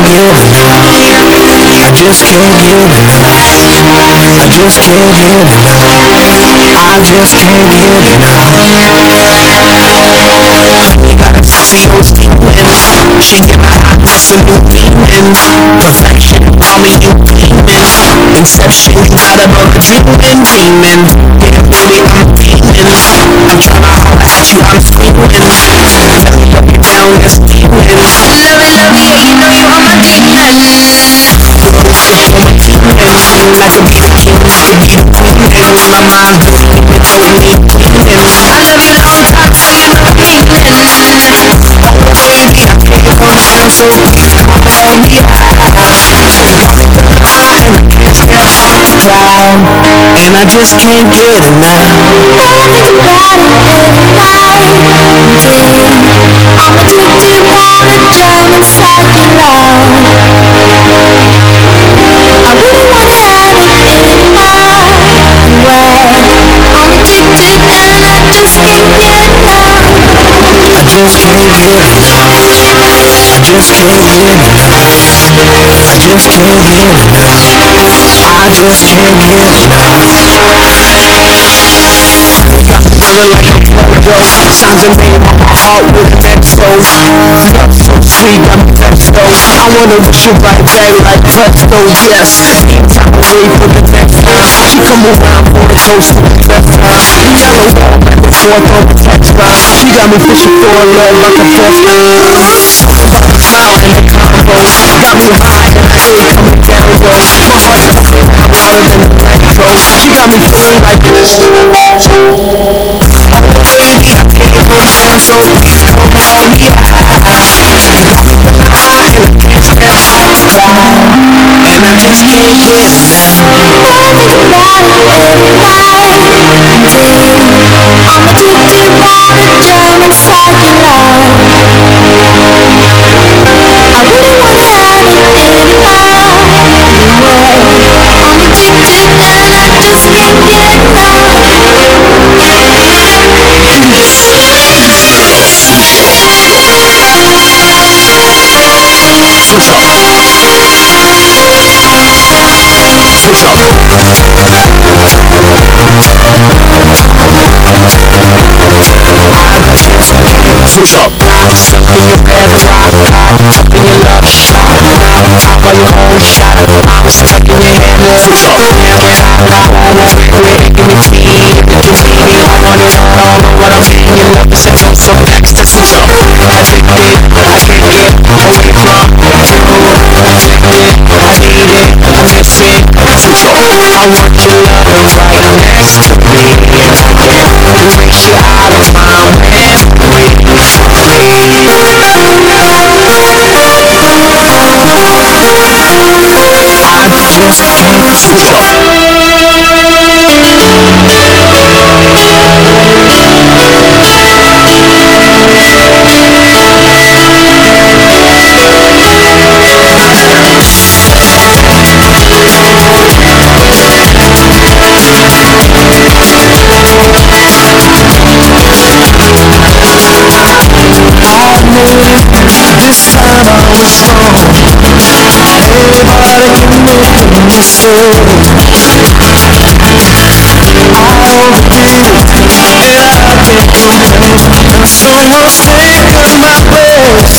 get enough. I just can't get enough. I just can't get enough. I just can't get enough. See those demons, she get my hotness and new demons. Perfection, call me you demon. Inception, you got above a demon, demon. Yeah, baby, I'm demon. I'm tryna holler at you, I'm screaming. Belly up and down, yes, demons. I could be the king, I the queen My mind it without me demons. I love you long time, know I'm feeling. Oh baby, I can't function so please come on me And I just can't get enough I'm addicted, wanna drown inside your love. Just can't get enough I just can't get enough I just can't get enough I just can't get enough Feeling like I'm overdose Signs are made on my heart with exos Love so sweet, I'm exposed I wanna wish you right back like presto, yes Anytime I wait for the next verse She come around for the toast to the best verse Yellow wall back and forth on the text verse She got me fishing for a love like a fish Something about the smile and the combos Got me high and I hate coming down low My heart is beating harder than electro She got me feeling like this baby, I can't function, so please come on me And I I'm addicted, wanna drown inside your love. Switch up? In your bed, rock, Up? in your love shot Top of your own shot I'm stuck in your head, switch up I Give me tea, give me I want it all, know I'm saying Your love is a dose of extra Switch up I can't get away from you Addicted, I need it, I it Switch up I want your love right next to me Erase you out of my memory this time I was me stay I overdid it, and I can't complain Now someone's taken my place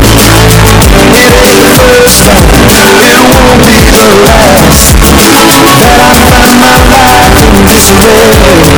It ain't the first time, it won't be the last That I find my life in disarray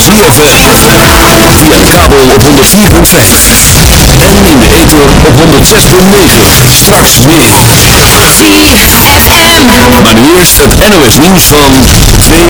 van ZFM. Via de kabel op 104.5. En in de ether op 106.9. Straks meer. ZFM. Maar nu eerst het NOS nieuws van...